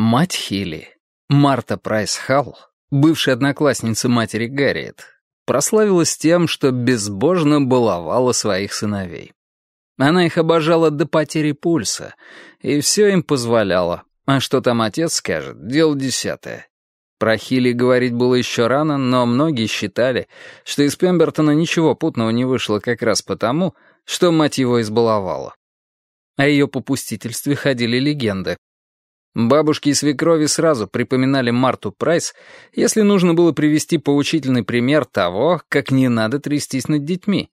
Мать Хилли, Марта Прайс Халл, бывшая одноклассница матери Гарриет, прославилась тем, что безбожно баловала своих сыновей. Она их обожала до потери пульса, и все им позволяла. А что там отец скажет, дело десятое. Про Хилли говорить было еще рано, но многие считали, что из Пембертона ничего путного не вышло как раз потому, что мать его избаловала. О ее попустительстве ходили легенды. Бабушки и свекрови сразу припоминали Марту Прайс, если нужно было привести поучительный пример того, как не надо трястись над детьми.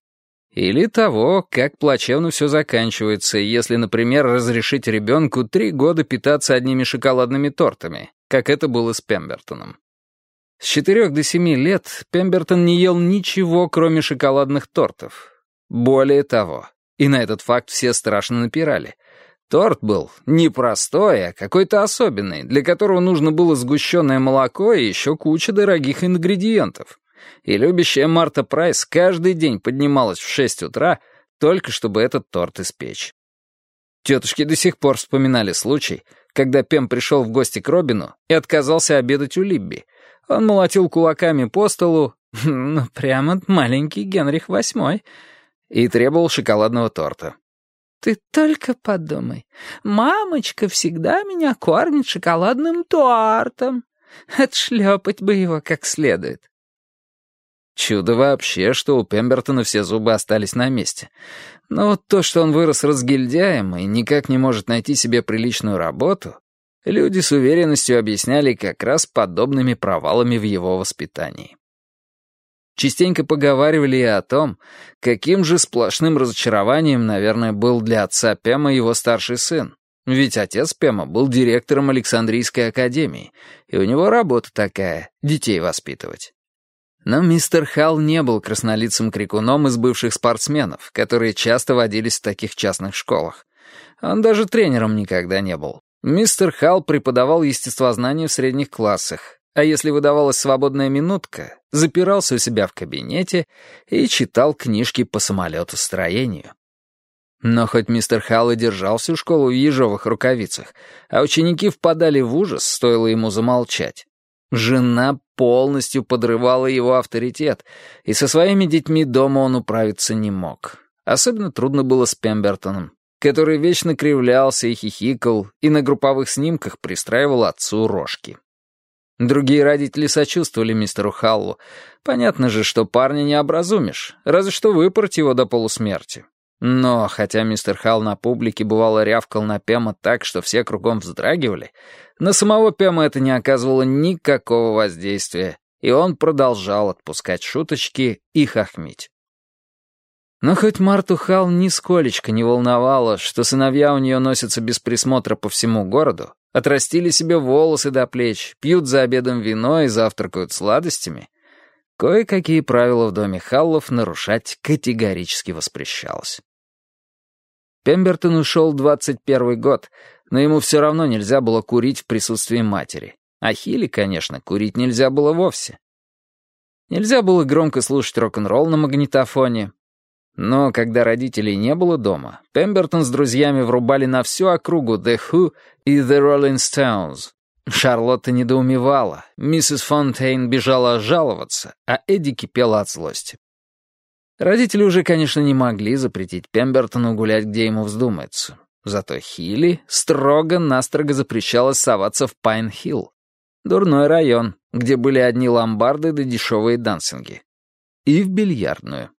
Или того, как плачевно все заканчивается, если, например, разрешить ребенку три года питаться одними шоколадными тортами, как это было с Пембертоном. С четырех до семи лет Пембертон не ел ничего, кроме шоколадных тортов. Более того, и на этот факт все страшно напирали — Торт был не простой, а какой-то особенный, для которого нужно было сгущенное молоко и еще куча дорогих ингредиентов. И любящая Марта Прайс каждый день поднималась в шесть утра, только чтобы этот торт испечь. Тетушки до сих пор вспоминали случай, когда Пем пришел в гости к Робину и отказался обедать у Либби. Он молотил кулаками по столу, ну, прямо маленький Генрих VIII, и требовал шоколадного торта. Ты только подумай. Мамочка всегда меня кормит шоколадным тортом. Отшлепать бы его как следует. Чудо вообще, что у Пембертона все зубы остались на месте. Но вот то, что он вырос разгильдяем и никак не может найти себе приличную работу, люди с уверенностью объясняли как раз подобными провалами в его воспитании. Частенько поговаривали и о том, каким же сплошным разочарованием, наверное, был для отца Пема его старший сын. Ведь отец Пема был директором Александрийской академии, и у него работа такая — детей воспитывать. Но мистер Халл не был краснолицым крикуном из бывших спортсменов, которые часто водились в таких частных школах. Он даже тренером никогда не был. Мистер Халл преподавал естествознание в средних классах, а если выдавалась свободная минутка, запирался у себя в кабинете и читал книжки по самолетостроению. Но хоть мистер Халл и держал всю школу в ежовых рукавицах, а ученики впадали в ужас, стоило ему замолчать, жена полностью подрывала его авторитет, и со своими детьми дома он управиться не мог. Особенно трудно было с Пембертоном, который вечно кривлялся и хихикал, и на групповых снимках пристраивал отцу рожки. Другие родители сочувствовали мистеру Халлу. Понятно же, что парня не образумишь, разве что выпороть его до полусмерти. Но, хотя мистер Халл на публике бывало рявкал на Пема так, что все кругом вздрагивали, на самого Пема это не оказывало никакого воздействия, и он продолжал отпускать шуточки и хохмить. Но хоть Марту Халл нисколечко не волновало, что сыновья у нее носятся без присмотра по всему городу, отрастили себе волосы до плеч, пьют за обедом вино и завтракают сладостями, кое-какие правила в доме Халлов нарушать категорически воспрещалось. Пембертон ушел 21 год, но ему все равно нельзя было курить в присутствии матери. А Хилли, конечно, курить нельзя было вовсе. Нельзя было громко слушать рок-н-ролл на магнитофоне, но когда родителей не было дома, Пембертон с друзьями врубали на всю округу The Who и The Rolling Stones. Шарлотта недоумевала, миссис Фонтейн бежала жаловаться, а Эдди кипела от злости. Родители уже, конечно, не могли запретить Пембертону гулять, где ему вздумается. Зато Хилли строго-настрого запрещалось соваться в Пайн-Хилл. Дурной район, где были одни ломбарды да дешевые дансинги. И в бильярдную.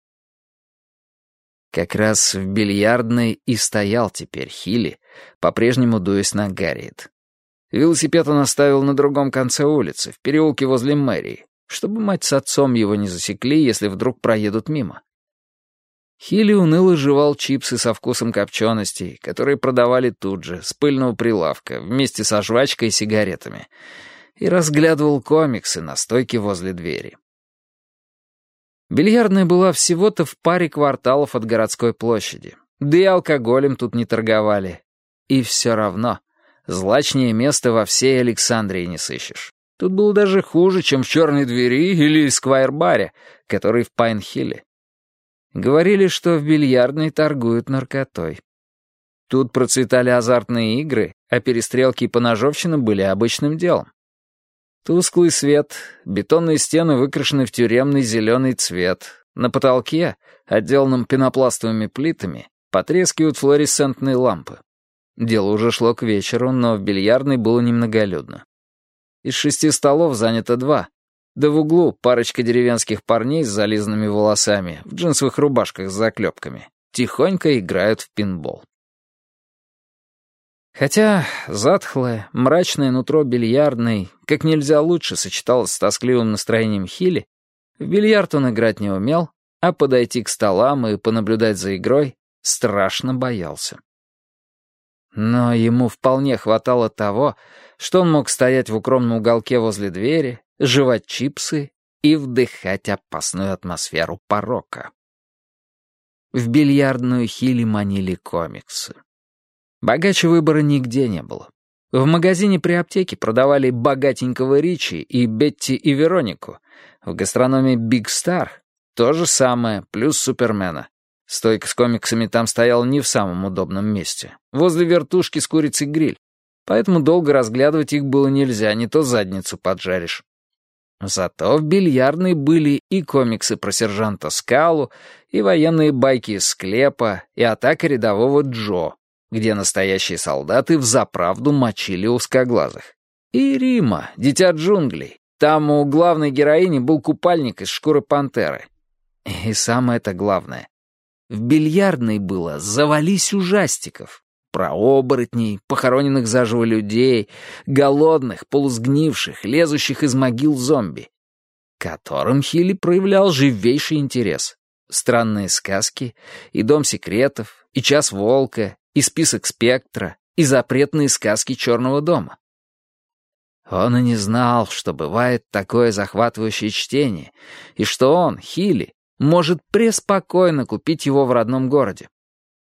Как раз в бильярдной и стоял теперь Хилли, по-прежнему дуясь на Гарриет. Велосипед он оставил на другом конце улицы, в переулке возле мэрии, чтобы мать с отцом его не засекли, если вдруг проедут мимо. Хилли уныло жевал чипсы со вкусом копченостей, которые продавали тут же, с пыльного прилавка, вместе со жвачкой и сигаретами, и разглядывал комиксы на стойке возле двери. Бильярдная была всего-то в паре кварталов от городской площади. Да и алкоголем тут не торговали. И все равно, злачнее места во всей Александрии не сыщешь. Тут было даже хуже, чем в «Черной двери» или «Сквайр-баре», который в Пайн-Хилле. Говорили, что в бильярдной торгуют наркотой. Тут процветали азартные игры, а перестрелки и поножовщина были обычным делом. Тусклый свет, бетонные стены выкрашены в тюремный зеленый цвет. На потолке, отделанном пенопластовыми плитами, потрескивают флуоресцентные лампы. Дело уже шло к вечеру, но в бильярдной было немноголюдно. Из шести столов занято два. Да в углу парочка деревенских парней с зализанными волосами, в джинсовых рубашках с заклепками, тихонько играют в пинбол. Хотя затхлое, мрачное нутро бильярдной как нельзя лучше сочеталось с тоскливым настроением Хилли, в бильярд он играть не умел, а подойти к столам и понаблюдать за игрой страшно боялся. Но ему вполне хватало того, что он мог стоять в укромном уголке возле двери, жевать чипсы и вдыхать опасную атмосферу порока. В бильярдную Хилли манили комиксы. Богаче выбора нигде не было. В магазине при аптеке продавали богатенького Ричи и Бетти и Веронику. В гастрономе Биг Стар то же самое, плюс Супермена. Стойка с комиксами там стояла не в самом удобном месте. Возле вертушки с курицей гриль. Поэтому долго разглядывать их было нельзя, не то задницу поджаришь. Зато в бильярдной были и комиксы про сержанта Скалу, и военные байки из склепа, и атака рядового Джо, где настоящие солдаты взаправду мочили узкоглазых. И Рима, дитя джунглей. Там у главной героини был купальник из шкуры пантеры. И самое-то главное. В бильярдной было «завались ужастиков». Про оборотней, похороненных заживо людей, голодных, полусгнивших, лезущих из могил зомби. Которым Хилли проявлял живейший интерес. Странные сказки, и Дом секретов, и Час волка, и список спектра, и запретные сказки Черного дома. Он и не знал, что бывает такое захватывающее чтение, и что он, Хилли, может преспокойно купить его в родном городе.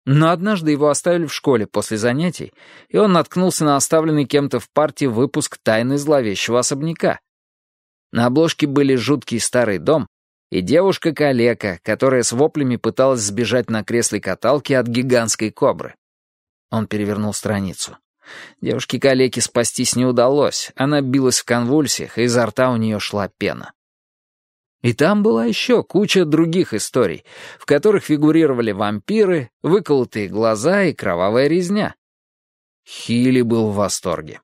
Но однажды его оставили в школе после занятий, и он наткнулся на оставленный кем-то в партии выпуск «Тайны зловещего особняка». На обложке были жуткий старый дом и девушка-калека, которая с воплями пыталась сбежать на кресле каталки от гигантской кобры. Он перевернул страницу. Девушке-калеке спастись не удалось. Она билась в конвульсиях, и изо рта у нее шла пена. И там была еще куча других историй, в которых фигурировали вампиры, выколотые глаза и кровавая резня. Хилли был в восторге.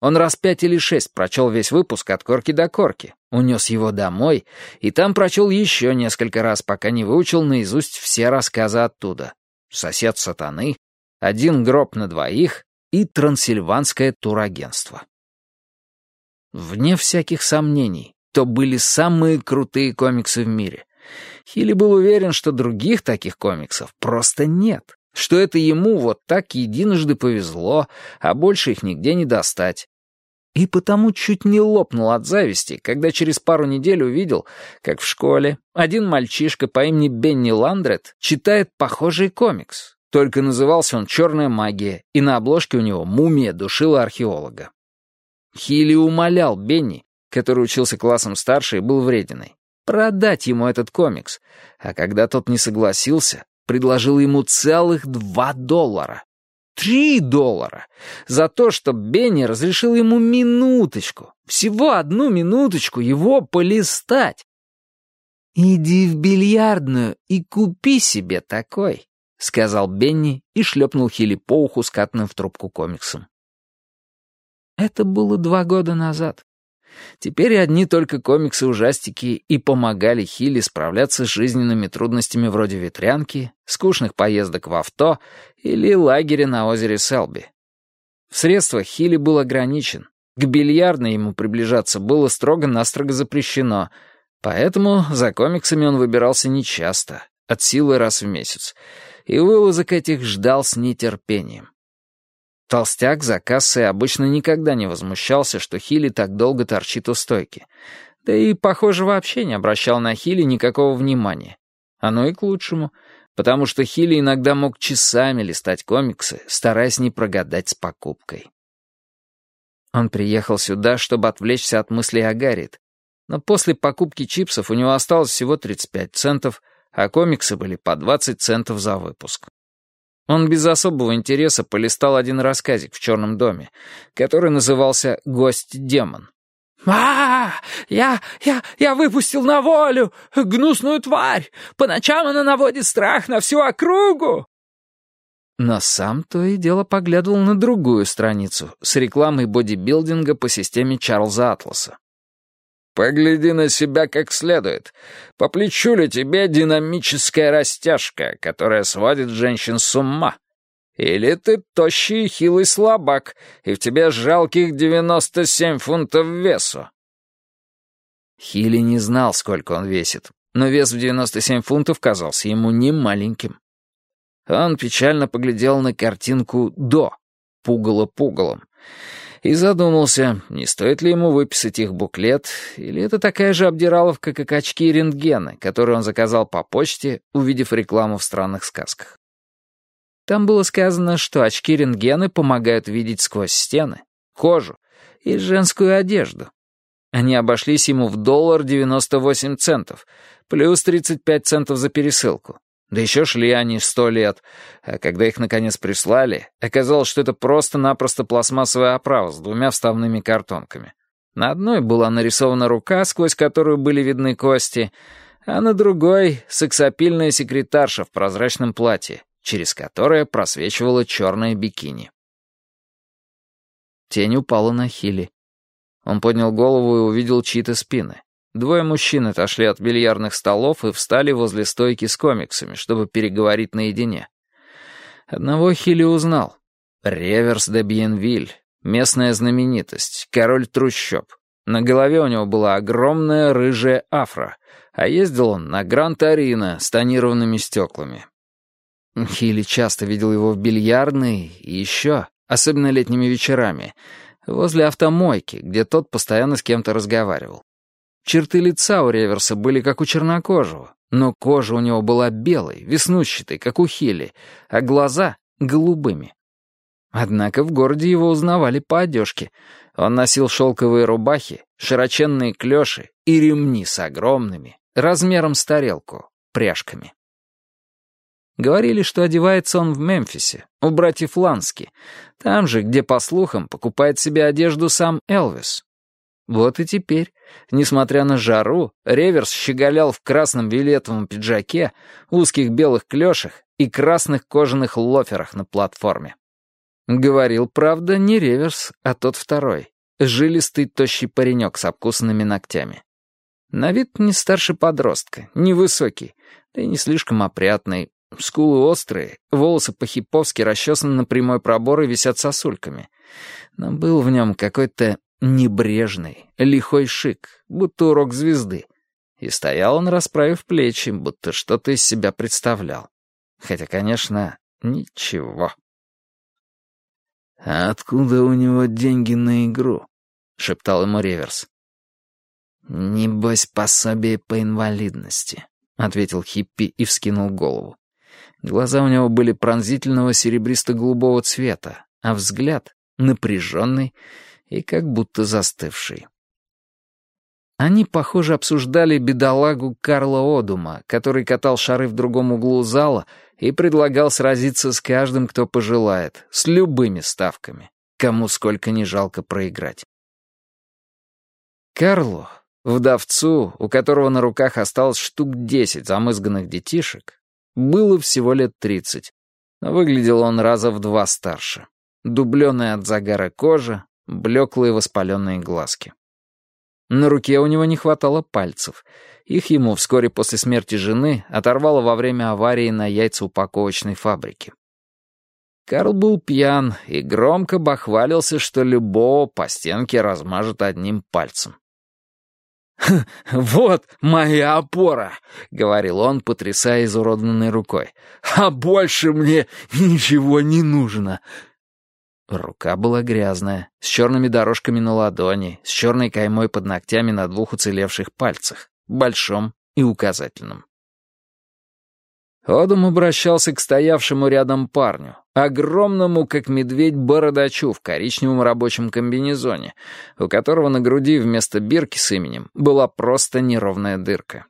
Он раз пять или шесть прочел весь выпуск от корки до корки, унес его домой, и там прочел еще несколько раз, пока не выучил наизусть все рассказы оттуда. «Сосед сатаны», один гроб на двоих и трансильванское турагентство. Вне всяких сомнений, то были самые крутые комиксы в мире. Хилли был уверен, что других таких комиксов просто нет, что это ему вот так единожды повезло, а больше их нигде не достать. И потому чуть не лопнул от зависти, когда через пару недель увидел, как в школе один мальчишка по имени Бенни Ландрет читает похожий комикс, только назывался он «Черная магия», и на обложке у него мумия душила археолога. Хилли умолял Бенни, который учился классом старше и был врединой, продать ему этот комикс, а когда тот не согласился, предложил ему целых два доллара. Три доллара! За то, что Бенни разрешил ему минуточку, всего одну минуточку его полистать. «Иди в бильярдную и купи себе такой», — сказал Бенни и шлепнул Хилли по уху скатанным в трубку комиксом. Это было два года назад. Теперь одни только комиксы-ужастики и помогали Хилли справляться с жизненными трудностями вроде ветрянки, скучных поездок в авто или лагеря на озере Селби. В средствах Хилли был ограничен. К бильярдной ему приближаться было строго-настрого запрещено, поэтому за комиксами он выбирался нечасто, от силы раз в месяц — и вылазок этих ждал с нетерпением. Толстяк за кассой обычно никогда не возмущался, что Хилли так долго торчит у стойки. Да и, похоже, вообще не обращал на Хилли никакого внимания. Оно и к лучшему, потому что Хилли иногда мог часами листать комиксы, стараясь не прогадать с покупкой. Он приехал сюда, чтобы отвлечься от мыслей о Гарриет, но после покупки чипсов у него осталось всего 35 центов, а комиксы были по 20 центов за выпуск. Он без особого интереса полистал один рассказик в черном доме, который назывался «Гость-демон». а, Я... я... я выпустил на волю гнусную тварь! По ночам она наводит страх на всю округу!» Но сам то и дело поглядывал на другую страницу с рекламой бодибилдинга по системе Чарльза Атласа. Погляди на себя как следует. По плечу ли тебе динамическая растяжка, которая сводит женщин с ума? Или ты тощий хилый слабак, и в тебе жалких 97 фунтов весу?» Хилли не знал, сколько он весит, но вес в 97 фунтов казался ему не маленьким. Он печально поглядел на картинку «до», пугало пугалом, и задумался, не стоит ли ему выписать их буклет, или это такая же обдираловка, как очки рентгена, которые он заказал по почте, увидев рекламу в странных сказках. Там было сказано, что очки рентгены помогают видеть сквозь стены, кожу и женскую одежду. Они обошлись ему в доллар 98 центов, плюс 35 центов за пересылку. Да еще шли они сто лет, а когда их наконец прислали, оказалось, что это просто-напросто пластмассовая оправа с двумя вставными картонками. На одной была нарисована рука, сквозь которую были видны кости, а на другой — сексапильная секретарша в прозрачном платье, через которое просвечивала черное бикини. Тень упала на Хилли. Он поднял голову и увидел чьи-то спины. Двое мужчин отошли от бильярдных столов и встали возле стойки с комиксами, чтобы переговорить наедине. Одного Хилли узнал. Реверс де Бьенвиль, местная знаменитость, король трущоб. На голове у него была огромная рыжая афра, а ездил он на Гран-Торино с тонированными стеклами. Хилли часто видел его в бильярдной и еще, особенно летними вечерами, возле автомойки, где тот постоянно с кем-то разговаривал. Черты лица у Реверса были как у чернокожего, но кожа у него была белой, веснущатой, как у Хилли, а глаза — голубыми. Однако в городе его узнавали по одежке. Он носил шелковые рубахи, широченные клёши и ремни с огромными, размером с тарелку, пряжками. Говорили, что одевается он в Мемфисе, у братьев Лански, там же, где, по слухам, покупает себе одежду сам Элвис. Вот и теперь, несмотря на жару, Реверс щеголял в красном вилетовом пиджаке, узких белых клёшах и красных кожаных лоферах на платформе. Говорил, правда, не Реверс, а тот второй, жилистый тощий паренек с обкусанными ногтями. На вид не старше подростка, невысокий, да и не слишком опрятный, скулы острые, волосы по-хиповски расчесаны на прямой пробор и висят сосульками. Но был в нем какой-то Небрежный, лихой шик, будто урок звезды. И стоял он, расправив плечи, будто что-то из себя представлял. Хотя, конечно, ничего. «А откуда у него деньги на игру?» — шептал ему Реверс. «Небось, пособие по инвалидности», — ответил Хиппи и вскинул голову. Глаза у него были пронзительного серебристо-голубого цвета, а взгляд — напряженный и как будто застывший. Они, похоже, обсуждали бедолагу Карла Одума, который катал шары в другом углу зала и предлагал сразиться с каждым, кто пожелает, с любыми ставками, кому сколько не жалко проиграть. Карлу, вдовцу, у которого на руках осталось штук десять замызганных детишек, было всего лет тридцать, но выглядел он раза в два старше. Дубленная от загара кожа, блеклые воспаленные глазки. На руке у него не хватало пальцев. Их ему вскоре после смерти жены оторвало во время аварии на яйцеупаковочной фабрике. Карл был пьян и громко бахвалился, что любого по стенке размажет одним пальцем. «Вот моя опора», — говорил он, потрясая изуродованной рукой. «А больше мне ничего не нужно. Рука была грязная, с черными дорожками на ладони, с черной каймой под ногтями на двух уцелевших пальцах, большом и указательном. Одум обращался к стоявшему рядом парню, огромному, как медведь, бородачу в коричневом рабочем комбинезоне, у которого на груди вместо бирки с именем была просто неровная дырка.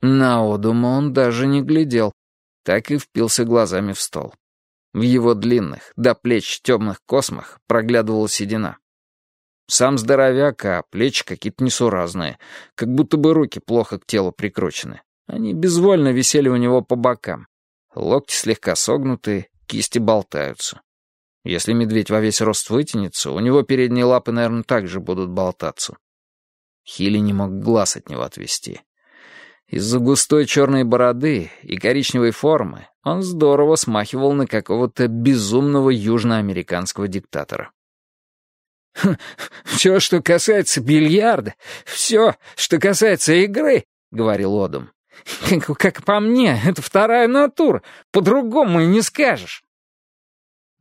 На Одума он даже не глядел. так и впился глазами в стол. В его длинных, до плеч темных космах проглядывала седина. Сам здоровяк, а плечи какие-то несуразные, как будто бы руки плохо к телу прикручены. Они безвольно висели у него по бокам. Локти слегка согнуты, кисти болтаются. Если медведь во весь рост вытянется, у него передние лапы, наверное, также будут болтаться. Хилли не мог глаз от него отвести. Из-за густой черной бороды и коричневой формы он здорово смахивал на какого-то безумного южноамериканского диктатора. «Все, что касается бильярда, все, что касается игры», — говорил Одум. Как, «Как по мне, это вторая натура, по-другому и не скажешь».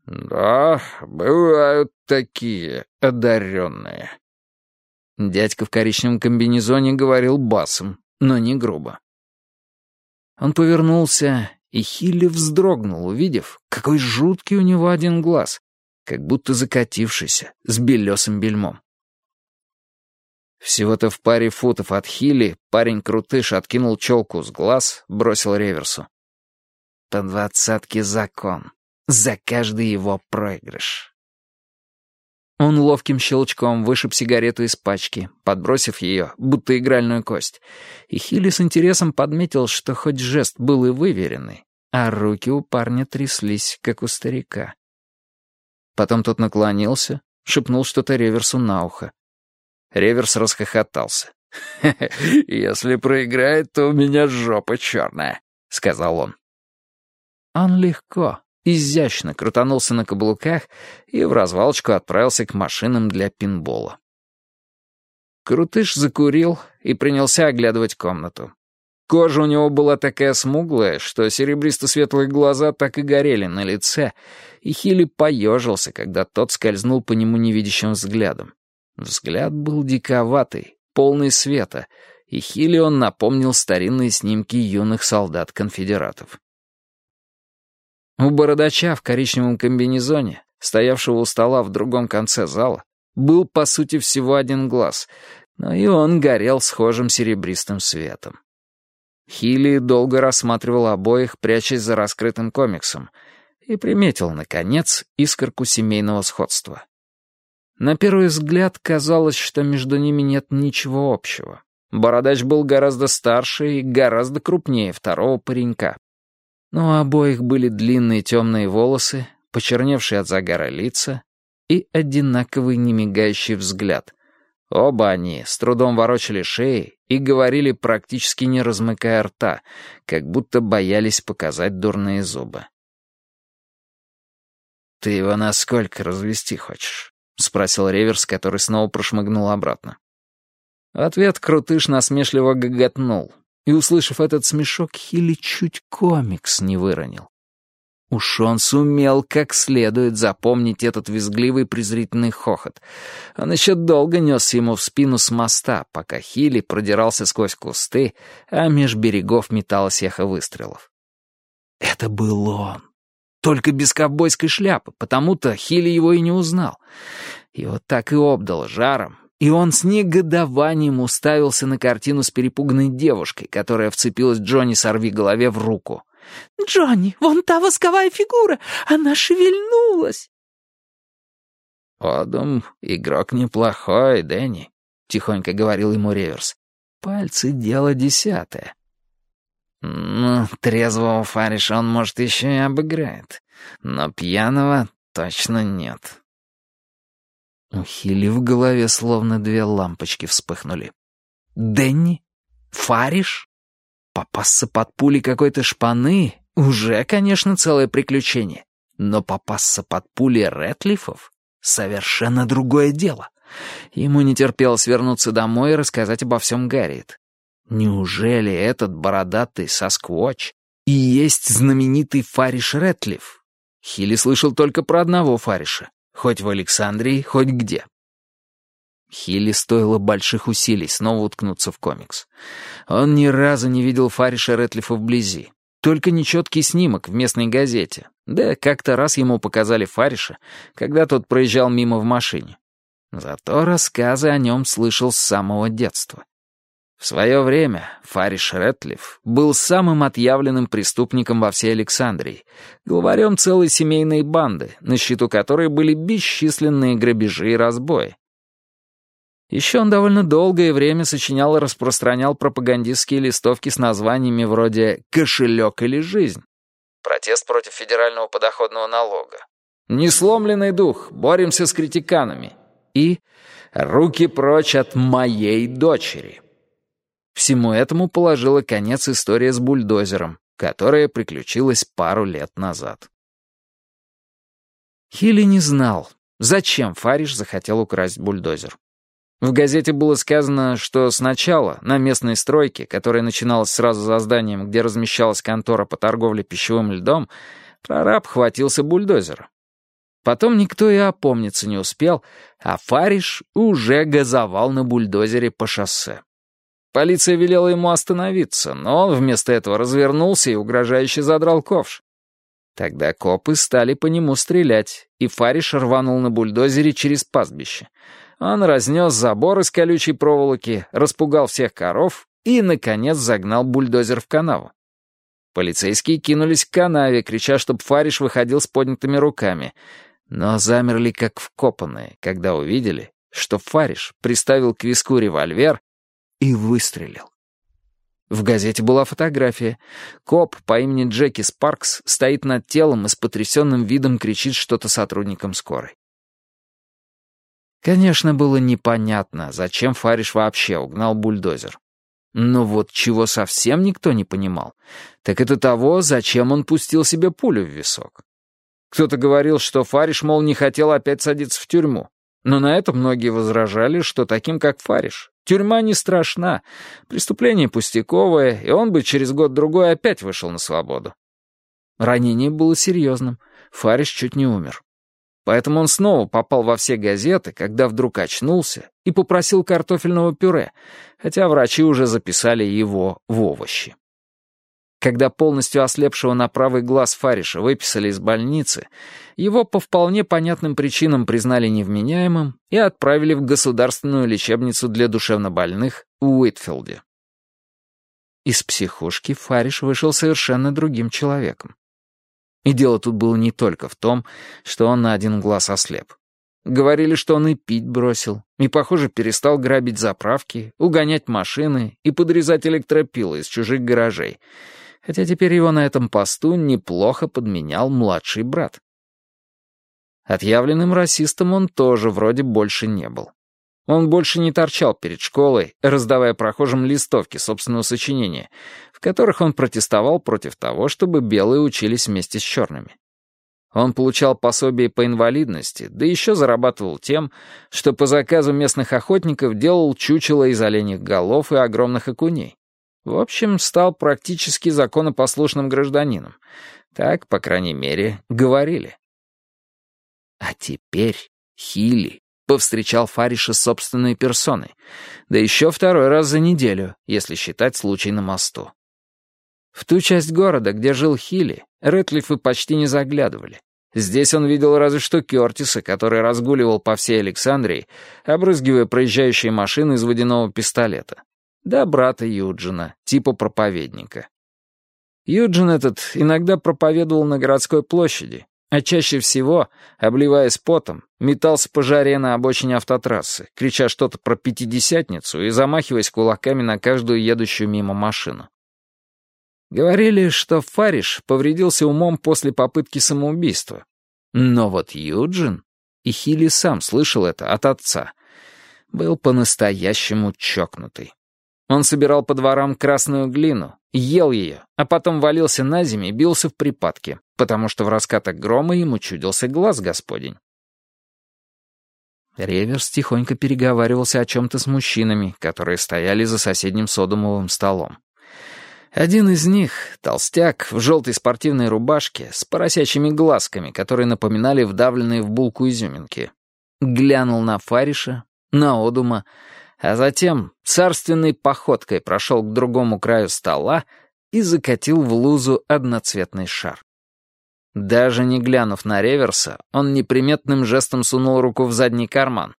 «Да, бывают такие одаренные». Дядька в коричневом комбинезоне говорил басом, но не грубо. Он повернулся, и Хилли вздрогнул, увидев, какой жуткий у него один глаз, как будто закатившийся, с белесым бельмом. Всего-то в паре футов от Хилли парень-крутыш откинул челку с глаз, бросил реверсу. По двадцатке закон. За каждый его проигрыш. Он ловким щелчком вышиб сигарету из пачки, подбросив ее, будто игральную кость. И Хилли с интересом подметил, что хоть жест был и выверенный, а руки у парня тряслись, как у старика. Потом тот наклонился, шепнул что-то Реверсу на ухо. Реверс расхохотался. «Если проиграет, то у меня жопа черная», — сказал он. Он легко, изящно крутанулся на каблуках и в развалочку отправился к машинам для пинбола. Крутыш закурил и принялся оглядывать комнату. Кожа у него была такая смуглая, что серебристо-светлые глаза так и горели на лице, и Хилли поежился, когда тот скользнул по нему невидящим взглядом. Взгляд был диковатый, полный света, и Хилли он напомнил старинные снимки юных солдат-конфедератов. У бородача в коричневом комбинезоне, стоявшего у стола в другом конце зала, был, по сути, всего один глаз, но и он горел схожим серебристым светом. Хилли долго рассматривал обоих, прячась за раскрытым комиксом, и приметил, наконец, искорку семейного сходства. На первый взгляд казалось, что между ними нет ничего общего. Бородач был гораздо старше и гораздо крупнее второго паренька, но у обоих были длинные темные волосы, почерневшие от загара лица и одинаковый немигающий взгляд. Оба они с трудом ворочали шеи и говорили, практически не размыкая рта, как будто боялись показать дурные зубы. «Ты его насколько развести хочешь?» — спросил Реверс, который снова прошмыгнул обратно. В ответ Крутыш насмешливо гоготнул, и, услышав этот смешок, Хилли чуть комикс не выронил. Уж он сумел как следует запомнить этот визгливый презрительный хохот. Он еще долго нес ему в спину с моста, пока Хилли продирался сквозь кусты, а меж берегов металось эхо выстрелов. Это был он. Только без ковбойской шляпы, потому-то Хилли его и не узнал. Его так и обдало жаром, и он с негодованием уставился на картину с перепуганной девушкой, которая вцепилась Джонни сорви голове в руку. «Джонни, вон та восковая фигура! Она шевельнулась!» «Одум, игрок неплохой, Дэнни», — тихонько говорил ему Реверс. «Пальцы — дело десятое». «Ну, трезвого фариша он, может, еще и обыграет, но пьяного точно нет». У Хилли в голове словно две лампочки вспыхнули. «Дэнни? Фариш? Попасться под пули какой-то шпаны — уже, конечно, целое приключение. Но попасться под пули Рэтлифов — совершенно другое дело. Ему не терпелось вернуться домой и рассказать обо всем Гарриет. Неужели этот бородатый сосквотч и есть знаменитый Фариш Рэтлиф? Хилли слышал только про одного Фариша Хоть в Александрии, хоть где. Хилли стоило больших усилий снова уткнуться в комикс. Он ни разу не видел Фариша Рэтлифа вблизи. Только нечеткий снимок в местной газете. Да как-то раз ему показали Фариша, когда тот проезжал мимо в машине. Зато рассказы о нем слышал с самого детства. В свое время Фариш Рэтлиф был самым отъявленным преступником во всей Александрии, главарем целой семейной банды, на счету которой были бесчисленные грабежи и разбои. Еще он довольно долгое время сочинял и распространял пропагандистские листовки с названиями вроде «Кошелек или жизнь», «Протест против федерального подоходного налога», «Несломленный дух, боремся с критиканами» и «Руки прочь от моей дочери». Всему этому положила конец история с бульдозером, которая приключилась пару лет назад. Хилли не знал, зачем Фариш захотел украсть бульдозер. В газете было сказано, что сначала на местной стройке, которая начиналась сразу за зданием, где размещалась контора по торговле пищевым льдом, прораб хватился бульдозера. Потом никто и опомниться не успел, а Фариш уже газовал на бульдозере по шоссе. Полиция велела ему остановиться, но он вместо этого развернулся и угрожающе задрал ковш. Тогда копы стали по нему стрелять, и Фариш рванул на бульдозере через пастбище. Он разнес забор из колючей проволоки, распугал всех коров и, наконец, загнал бульдозер в канаву. Полицейские кинулись к канаве, крича, чтобы Фариш выходил с поднятыми руками, но замерли как вкопанные, когда увидели, что Фариш приставил к виску револьвер и выстрелил. В газете была фотография. Коп по имени Джеки Спаркс стоит над телом и с потрясенным видом кричит что-то сотрудникам скорой. Конечно, было непонятно, зачем Фариш вообще угнал бульдозер. Но вот чего совсем никто не понимал, так это того, зачем он пустил себе пулю в висок. Кто-то говорил, что Фариш, мол, не хотел опять садиться в тюрьму. Но на это многие возражали, что таким, как Фариш, тюрьма не страшна, преступление пустяковое, и он бы через год-другой опять вышел на свободу. Ранение было серьезным, Фариш чуть не умер. Поэтому он снова попал во все газеты, когда вдруг очнулся и попросил картофельного пюре, хотя врачи уже записали его в овощи. Когда полностью ослепшего на правый глаз Фариша выписали из больницы, его по вполне понятным причинам признали невменяемым и отправили в государственную лечебницу для душевнобольных в Уитфилде. Из психушки Фариш вышел совершенно другим человеком. И дело тут было не только в том, что он на один глаз ослеп. Говорили, что он и пить бросил, и, похоже, перестал грабить заправки, угонять машины и подрезать электропилы из чужих гаражей, хотя теперь его на этом посту неплохо подменял младший брат. Отъявленным расистом он тоже вроде больше не был. Он больше не торчал перед школой, раздавая прохожим листовки собственного сочинения, в которых он протестовал против того, чтобы белые учились вместе с черными. Он получал пособие по инвалидности, да еще зарабатывал тем, что по заказу местных охотников делал чучело из оленьих голов и огромных окуней. В общем, стал практически законопослушным гражданином. Так, по крайней мере, говорили. А теперь Хилли повстречал Фариша собственной персоной, да еще второй раз за неделю, если считать случай на мосту. В ту часть города, где жил Хилли, Рэтлифы почти не заглядывали. Здесь он видел разве что Кертиса, который разгуливал по всей Александрии, обрызгивая проезжающие машины из водяного пистолета да брата Юджина, типа проповедника. Юджин этот иногда проповедовал на городской площади, а чаще всего, обливаясь потом, метался по жаре на обочине автотрассы, крича что-то про пятидесятницу и замахиваясь кулаками на каждую едущую мимо машину. Говорили, что Фариш повредился умом после попытки самоубийства. Но вот Юджин, и Хилли сам слышал это от отца, был по-настоящему чокнутый. Он собирал по дворам красную глину, ел ее, а потом валился на землю и бился в припадке, потому что в раскатах грома ему чудился глаз господень. Реверс тихонько переговаривался о чем-то с мужчинами, которые стояли за соседним содомовым столом. Один из них, толстяк, в желтой спортивной рубашке, с поросячьими глазками, которые напоминали вдавленные в булку изюминки, глянул на Фариша, на Одума, а затем царственной походкой прошел к другому краю стола и закатил в лузу одноцветный шар. Даже не глянув на реверса, он неприметным жестом сунул руку в задний карман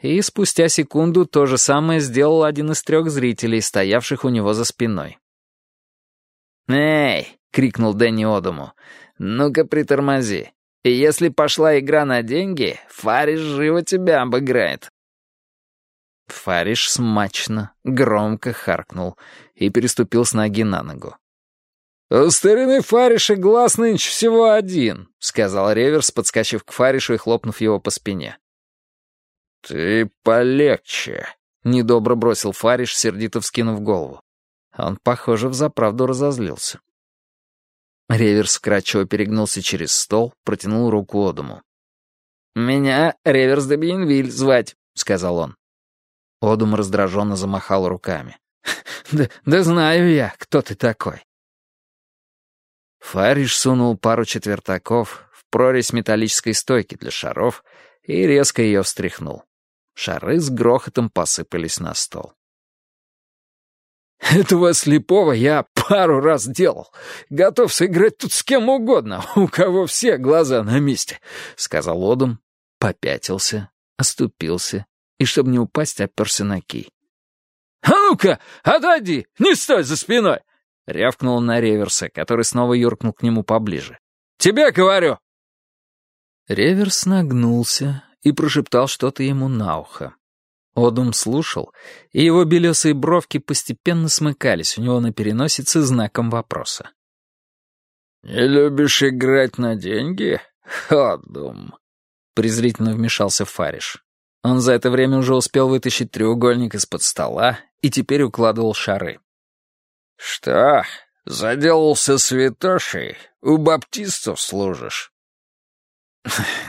И спустя секунду то же самое сделал один из трех зрителей, стоявших у него за спиной. «Эй!» — крикнул Дэнни Одому. «Ну-ка притормози. Если пошла игра на деньги, Фариш живо тебя обыграет». Фариш смачно, громко харкнул и переступил с ноги на ногу. «У старины Фариша глаз нынче всего один», — сказал Реверс, подскочив к Фаришу и хлопнув его по спине. «Ты полегче», — недобро бросил Фариш, сердито вскинув голову. Он, похоже, взаправду разозлился. Реверс вкрадчиво перегнулся через стол, протянул руку Одуму. «Меня Реверс де Бьенвиль звать», — сказал он. Одум раздраженно замахал руками. «Да, да знаю я, кто ты такой». Фариш сунул пару четвертаков в прорезь металлической стойки для шаров и резко ее встряхнул. Шары с грохотом посыпались на стол. «Этого слепого я пару раз делал. Готов сыграть тут с кем угодно, у кого все глаза на месте», — сказал Одум, попятился, оступился и, чтобы не упасть, оперся на кий. «А ну-ка, отойди, не стой за спиной!» — рявкнул на реверса, который снова юркнул к нему поближе. «Тебе говорю!» Реверс нагнулся и прошептал что-то ему на ухо. Одум слушал, и его белесые бровки постепенно смыкались у него на переносице знаком вопроса. «Не любишь играть на деньги, Одум?» — презрительно вмешался Фариш. Он за это время уже успел вытащить треугольник из-под стола и теперь укладывал шары. «Что, заделался святошей? У баптистов служишь?»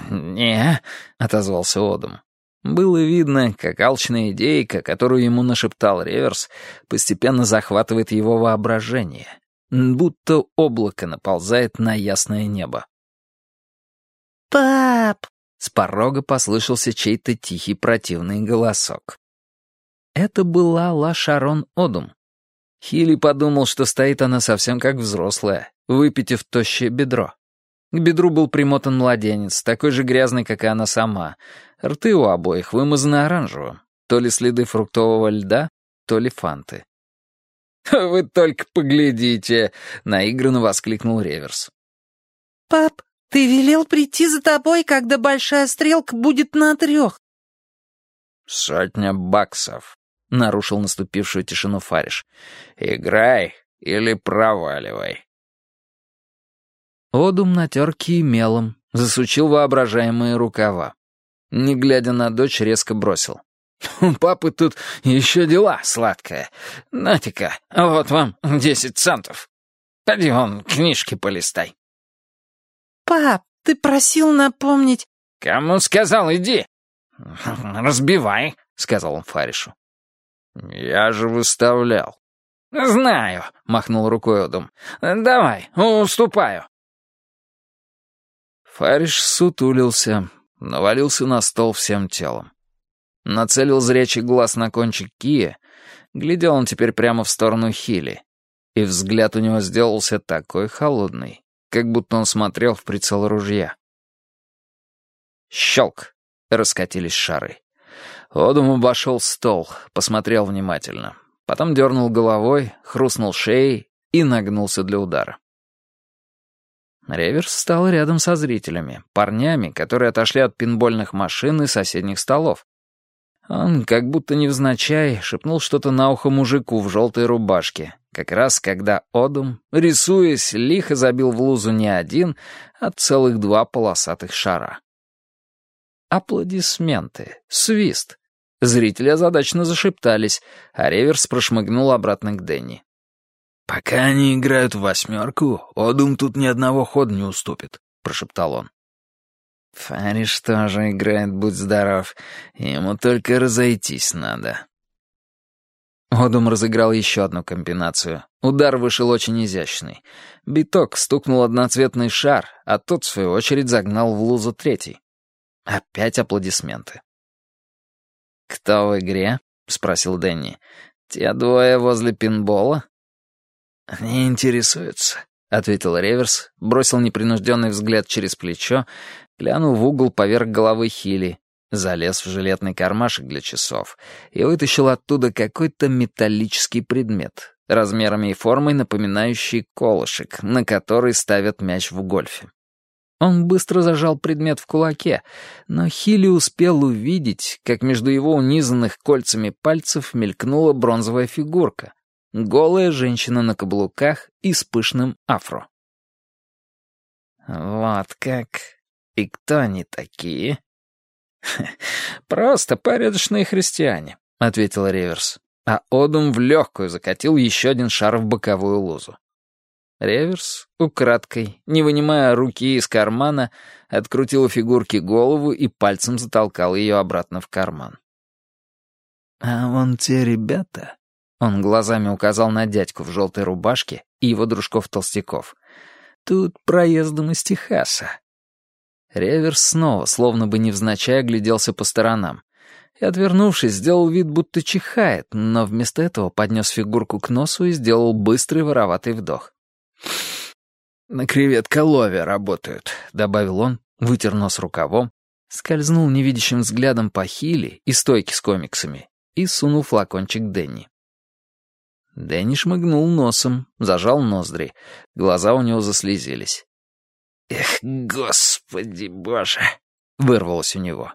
«Не», — отозвался Одум. Было видно, как алчная идейка, которую ему нашептал Реверс, постепенно захватывает его воображение, будто облако наползает на ясное небо. «Пап!» — с порога послышался чей-то тихий противный голосок. Это была Ла Шарон Одум. Хилли подумал, что стоит она совсем как взрослая, выпитив тощее бедро. К бедру был примотан младенец, такой же грязный, как и она сама. Рты у обоих вымазаны оранжевым. То ли следы фруктового льда, то ли фанты. «Вы только поглядите!» — наигранно воскликнул Реверс. «Пап, ты велел прийти за тобой, когда большая стрелка будет на трех». «Сотня баксов», — нарушил наступившую тишину Фариш. «Играй или проваливай». Одум натер мелом, засучил воображаемые рукава. Не глядя на дочь, резко бросил. «У папы тут еще дела, сладкая. Натика, вот вам десять центов. Пойди вон, книжки полистай». «Пап, ты просил напомнить...» «Кому сказал, иди?» «Разбивай», — сказал он Фаришу. «Я же выставлял». «Знаю», — махнул рукой Одум. «Давай, уступаю». Фариш сутулился, навалился на стол всем телом. Нацелил зрячий глаз на кончик кия, глядел он теперь прямо в сторону Хили, и взгляд у него сделался такой холодный, как будто он смотрел в прицел ружья. Щелк! Раскатились шары. Одум обошел стол, посмотрел внимательно. Потом дернул головой, хрустнул шеей и нагнулся для удара. Реверс встал рядом со зрителями, парнями, которые отошли от пинбольных машин и соседних столов. Он, как будто невзначай, шепнул что-то на ухо мужику в желтой рубашке, как раз когда Одум, рисуясь, лихо забил в лузу не один, а целых два полосатых шара. Аплодисменты, свист. Зрители озадаченно зашептались, а Реверс прошмыгнул обратно к Дэнни. «Пока они играют в восьмерку, Одум тут ни одного хода не уступит», — прошептал он. «Фариш тоже играет, будь здоров. Ему только разойтись надо». Одум разыграл еще одну комбинацию. Удар вышел очень изящный. Биток стукнул одноцветный шар, а тот, в свою очередь, загнал в лузу третий. Опять аплодисменты. «Кто в игре?» — спросил Дэнни. «Те двое возле пинбола?» «Не интересуются», — ответил Реверс, бросил непринужденный взгляд через плечо, глянул в угол поверх головы Хилли Залез в жилетный кармашек для часов и вытащил оттуда какой-то металлический предмет, размерами и формой напоминающий колышек, на который ставят мяч в гольфе. Он быстро зажал предмет в кулаке, но Хилли успел увидеть, как между его унизанных кольцами пальцев мелькнула бронзовая фигурка. Голая женщина на каблуках и с пышным афро. «Вот как? И кто они такие?» «Просто порядочные христиане», — ответил Реверс. А Одум в легкую закатил еще один шар в боковую лузу. Реверс, украдкой, не вынимая руки из кармана, открутил фигурке голову и пальцем затолкал ее обратно в карман. «А вон те ребята...» Он глазами указал на дядьку в желтой рубашке и его дружков-толстяков. «Тут проездом из Техаса». Реверс снова, словно бы невзначай, огляделся по сторонам. И, отвернувшись, сделал вид, будто чихает, но вместо этого поднес фигурку к носу и сделал быстрый вороватый вдох. «На креветколове работают», — добавил он, вытер нос рукавом, скользнул невидящим взглядом по хили и стойке с комиксами и сунул флакончик Дэнни. Дэнни шмыгнул носом, зажал ноздри. Глаза у него заслезились. «Эх, господи боже!» — вырвалось у него.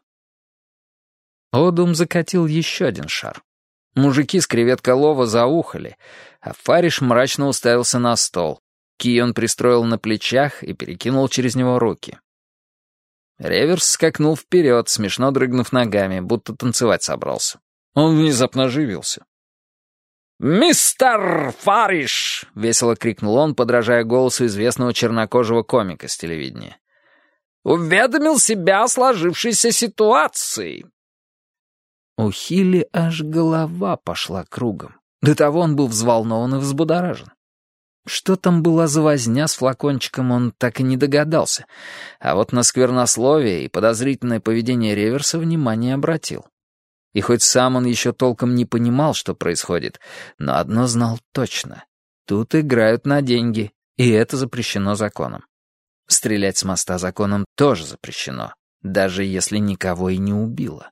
Одум закатил еще один шар. Мужики с креветколова заухали, а Фариш мрачно уставился на стол, Ки он пристроил на плечах и перекинул через него руки. Реверс скакнул вперед, смешно дрыгнув ногами, будто танцевать собрался. Он внезапно оживился. «Мистер Фариш!» — весело крикнул он, подражая голосу известного чернокожего комика с телевидения. «Уведомил себя о сложившейся ситуации!» У Хилли аж голова пошла кругом. До того он был взволнован и взбудоражен. Что там была за возня с флакончиком, он так и не догадался. А вот на сквернословие и подозрительное поведение Реверса внимание обратил. И хоть сам он еще толком не понимал, что происходит, но одно знал точно. Тут играют на деньги, и это запрещено законом. Стрелять с моста законом тоже запрещено, даже если никого и не убило.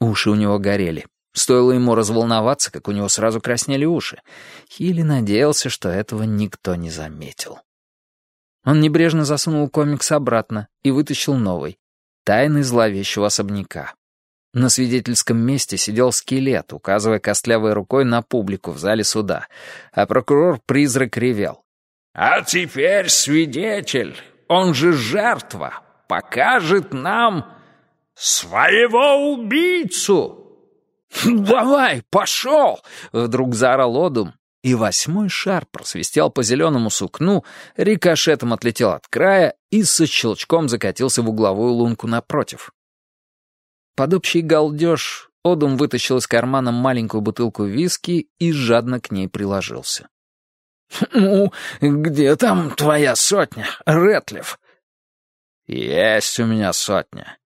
Уши у него горели. Стоило ему разволноваться, как у него сразу краснели уши. Хилли надеялся, что этого никто не заметил. Он небрежно засунул комикс обратно и вытащил новый. «Тайны зловещего особняка». На свидетельском месте сидел скелет, указывая костлявой рукой на публику в зале суда, а прокурор-призрак ревел. «А теперь свидетель, он же жертва, покажет нам своего убийцу!» «Давай, пошел!» — вдруг заорал Одум, и восьмой шар просвистел по зеленому сукну, рикошетом отлетел от края и со щелчком закатился в угловую лунку напротив. Под общий галдеж Одум вытащил из кармана маленькую бутылку виски и жадно к ней приложился. «Ну, где там твоя сотня, Рэтлиф?» «Есть у меня сотня.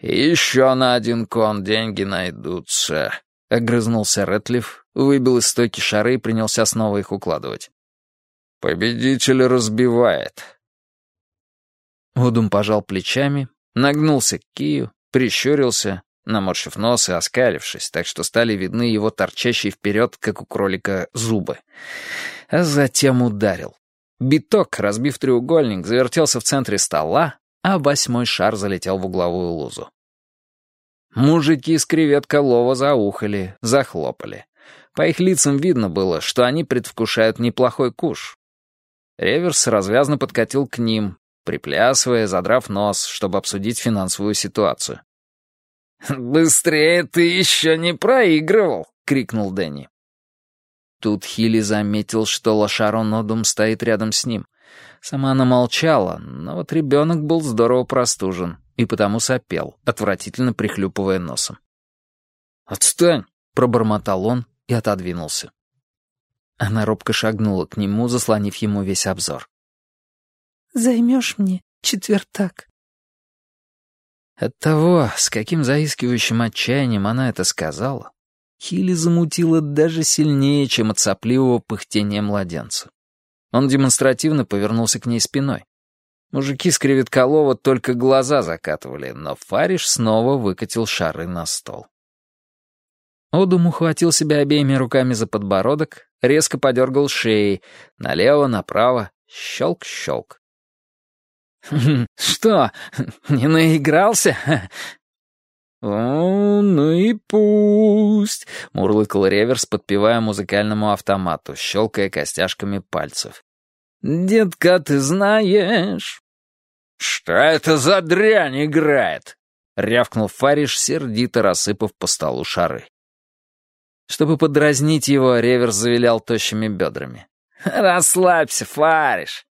«Еще на один кон деньги найдутся», — огрызнулся Рэтлиф, выбил из стойки шары и принялся снова их укладывать. «Победитель разбивает». Удум пожал плечами, нагнулся к Кию, прищурился, наморщив нос и оскалившись, так что стали видны его торчащие вперед, как у кролика, зубы. А затем ударил. Биток, разбив треугольник, завертелся в центре стола, а восьмой шар залетел в угловую лузу. Мужики с креветколова заухали, захлопали. По их лицам видно было, что они предвкушают неплохой куш. Реверс развязно подкатил к ним, приплясывая, задрав нос, чтобы обсудить финансовую ситуацию. «Быстрее ты еще не проигрывал!» — крикнул Дэнни. Тут Хилли заметил, что Лошарон Одум стоит рядом с ним — Сама она молчала, но вот ребенок был здорово простужен и потому сопел, отвратительно прихлюпывая носом. «Отстань!» — пробормотал он и отодвинулся. Она робко шагнула к нему, заслонив ему весь обзор. «Займешь мне четвертак?» От того, с каким заискивающим отчаянием она это сказала, Хилли замутила даже сильнее, чем от сопливого пыхтения младенца. Он демонстративно повернулся к ней спиной. Мужики с креветколова только глаза закатывали, но Фариш снова выкатил шары на стол. Одум ухватил себя обеими руками за подбородок, резко подергал шеей, налево, направо, щелк-щелк. «Что, не наигрался?» «О, ну и пусть», — мурлыкал реверс, подпевая музыкальному автомату, щелкая костяшками пальцев. «Детка, ты знаешь...» «Что это за дрянь играет?» — рявкнул Фариш, сердито рассыпав по столу шары. Чтобы подразнить его, реверс завилял тощими бедрами. «Расслабься, Фариш!»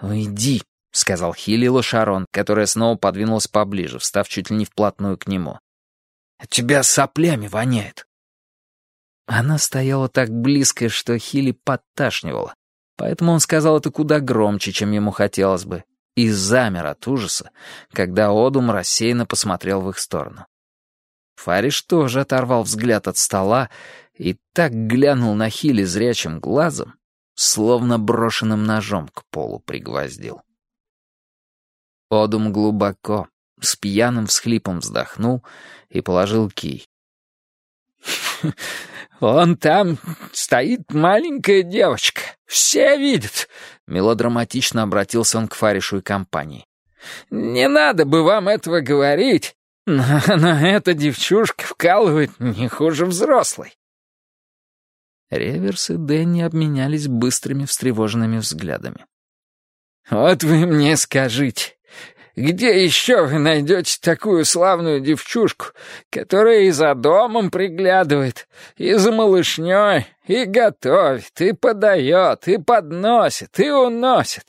«Уйди», — сказал Хилила Шарон, которая снова подвинулась поближе, встав чуть ли не вплотную к нему. «От тебя соплями воняет». Она стояла так близко, что Хили подташнивала, Поэтому он сказал это куда громче, чем ему хотелось бы, и замер от ужаса, когда Одум рассеянно посмотрел в их сторону. Фариш тоже оторвал взгляд от стола и так глянул на Хили зрячим глазом, словно брошенным ножом к полу пригвоздил. Одум глубоко, с пьяным всхлипом вздохнул и положил кий. «Он там стоит маленькая девочка. Все видят!» Мелодраматично обратился он к Фаришу и компании. «Не надо бы вам этого говорить, но, но эта девчушка вкалывает не хуже взрослой». Реверс и Дэнни обменялись быстрыми встревоженными взглядами. «Вот вы мне скажите, где еще вы найдете такую славную девчушку, которая и за домом приглядывает, и за малышней, и готовит, и подает, и подносит, и уносит,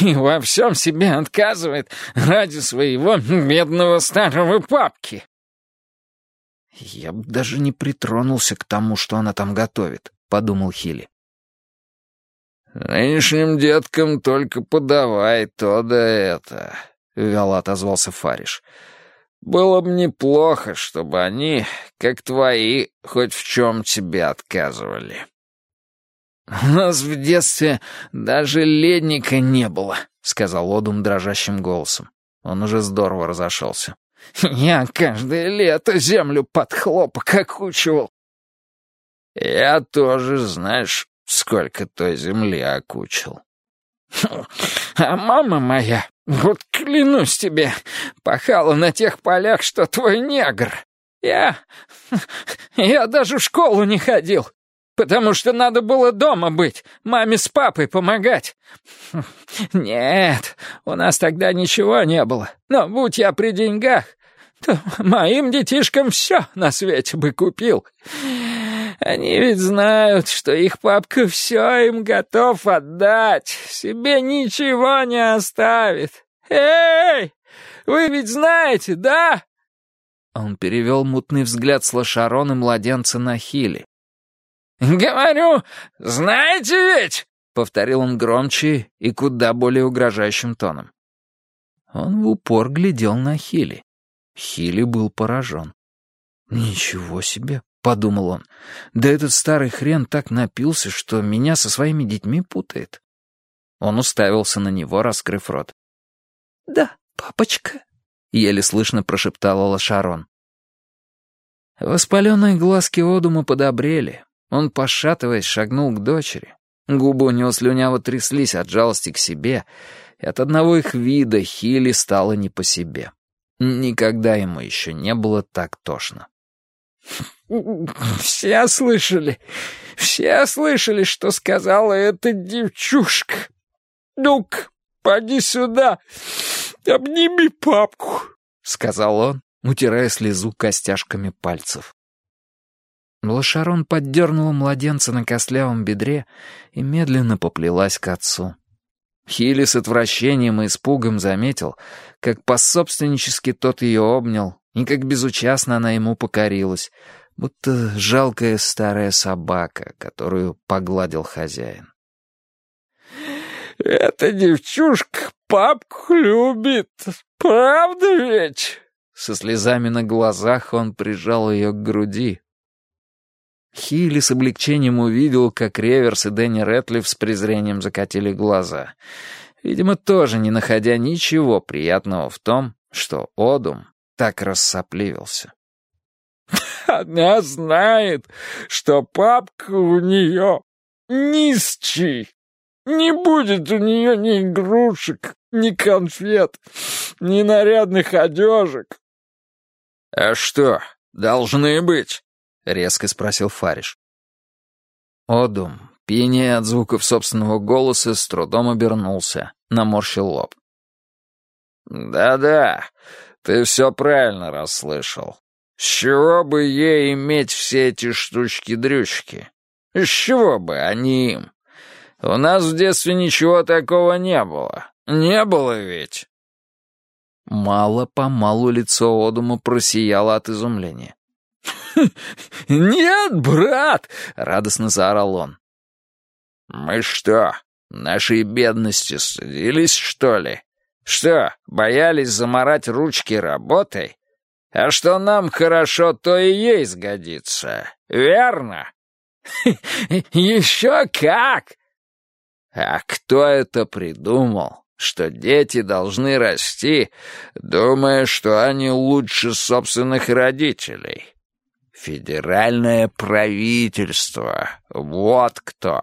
и во всем себе отказывает ради своего бедного старого папки?» «Я бы даже не притронулся к тому, что она там готовит», — подумал Хилли. «Нынешним деткам только подавай то да это», — вяло отозвался Фариш. «Было бы неплохо, чтобы они, как твои, хоть в чем тебе отказывали». «У нас в детстве даже ледника не было», — сказал Одум дрожащим голосом. Он уже здорово разошелся. «Я каждое лето землю под хлопок окучивал». «Я тоже, знаешь, сколько той земли окучил». «А мама моя вот клянусь тебе, пахала на тех полях, что твой негр. Я... я даже в школу не ходил, потому что надо было дома быть, маме с папой помогать. Нет, у нас тогда ничего не было, но будь я при деньгах, то моим детишкам все на свете бы купил. Они ведь знают, что их папка все им готов отдать, себе ничего не оставит. Эй, вы ведь знаете, да?» Он перевел мутный взгляд с лошарон и младенца на Хили. «Говорю, знаете ведь?» — повторил он громче и куда более угрожающим тоном. Он в упор глядел на Хили. Хили был поражен. «Ничего себе!» Подумал он. «Да этот старый хрен так напился, что меня со своими детьми путает». Он уставился на него, раскрыв рот. «Да, папочка», — еле слышно прошептала Лошарон. Воспаленные глазки Одума подобрели. Он, пошатываясь, шагнул к дочери. Губы у него слюняво тряслись от жалости к себе, и от одного их вида Хили стало не по себе. Никогда ему еще не было так тошно. «Все слышали, все слышали, что сказала эта девчушка. Ну-ка, поди сюда, обними папку», — сказал он, утирая слезу костяшками пальцев. Лошарон поддернула младенца на костлявом бедре и медленно поплелась к отцу. Хилли с отвращением и испугом заметил, как пособственнически тот ее обнял, и как безучастно она ему покорилась, будто жалкая старая собака, которую погладил хозяин. «Эта девчушка папку любит, правда ведь?» Со слезами на глазах он прижал ее к груди. Хилли с облегчением увидел, как Реверс и Дэнни Рэтлиф с презрением закатили глаза. видимо, тоже не находя ничего приятного в том, что Одум так рассопливился. «Она знает, что папка у нее низкий. Не будет у нее ни игрушек, ни конфет, ни нарядных одежек». «А что, должны быть?» — резко спросил Фариш. Одум, пьянее от звуков собственного голоса, с трудом обернулся, наморщил лоб. «Да-да, ты все правильно расслышал. С чего бы ей иметь все эти штучки-дрючки? С чего бы они им? У нас в детстве ничего такого не было. Не было ведь?» Мало-помалу лицо Одума просияло от изумления. «Нет, брат!» — радостно заорал он. «Мы что, нашей бедности стыдились, что ли? Что, боялись заморать ручки работой? А что нам хорошо, то и ей сгодится, верно?» «Еще как!» «А кто это придумал?» что дети должны расти, думая, что они лучше собственных родителей. Федеральное правительство. Вот кто.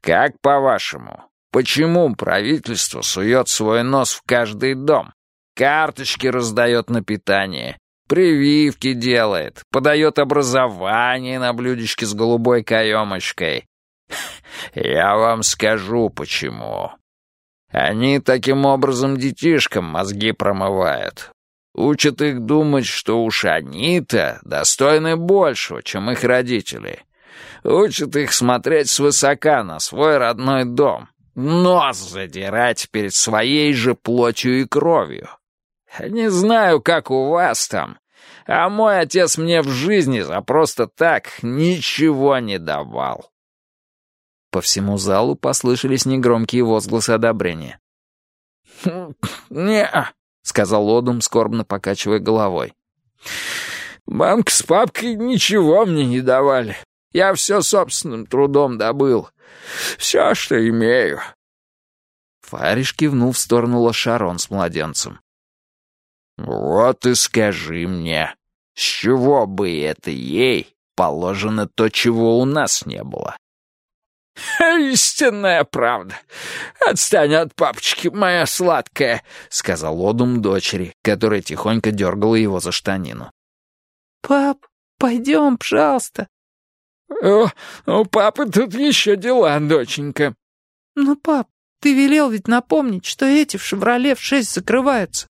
Как по-вашему, почему правительство сует свой нос в каждый дом? Карточки раздает на питание, прививки делает, подает образование на блюдечке с голубой каемочкой. Я вам скажу, почему. Они таким образом детишкам мозги промывают. Учат их думать, что уж они-то достойны большего, чем их родители. Учат их смотреть свысока на свой родной дом, нос задирать перед своей же плотью и кровью. Не знаю, как у вас там, а мой отец мне в жизни за просто так ничего не давал. По всему залу послышались негромкие возгласы одобрения. «Не-а», сказал Одум, скорбно покачивая головой. «Мамка с папкой ничего мне не давали. Я все собственным трудом добыл. Все, что имею». Фариш кивнул в сторону Лошарон с младенцем. «Вот и скажи мне, с чего бы это ей положено то, чего у нас не было?» «Истинная правда. Отстань от папочки, моя сладкая», — сказал Одум дочери, которая тихонько дергала его за штанину. «Пап, пойдем, пожалуйста». «О, у папы тут еще дела, доченька». «Ну, пап, ты велел ведь напомнить, что эти в «Шевроле» в шесть закрываются».